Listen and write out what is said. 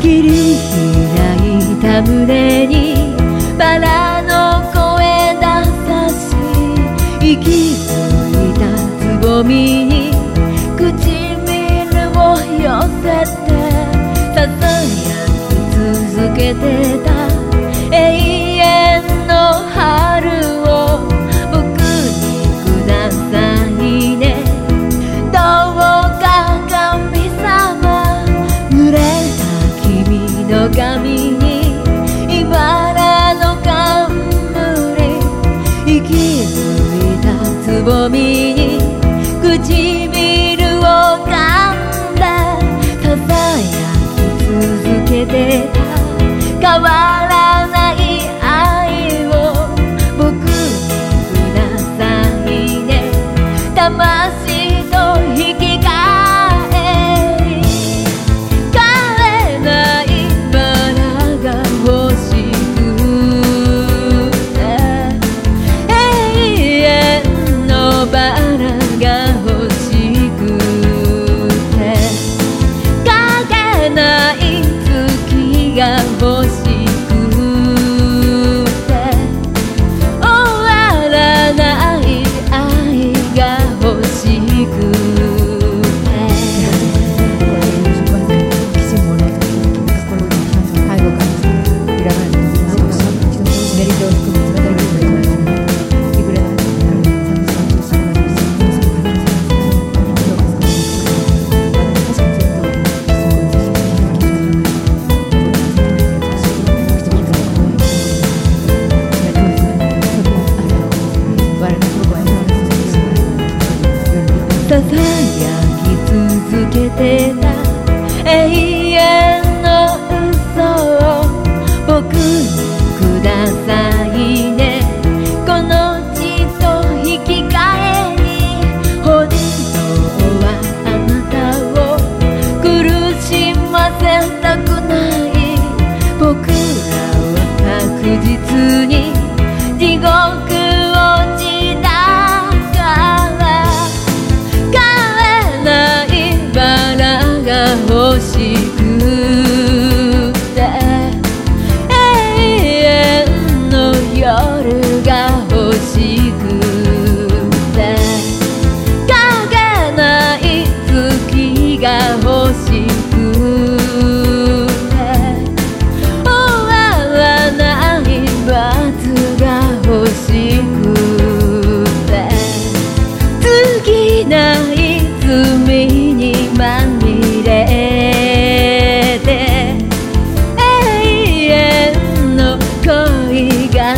きり開いた胸にバラの声だったし息づいたつぼみに唇を寄せてささやき続けて息づいたつぼみに唇を噛んだ。ささやき続けてた。変わらない愛を僕にくださいね魂ない罪にまみれて永遠の恋が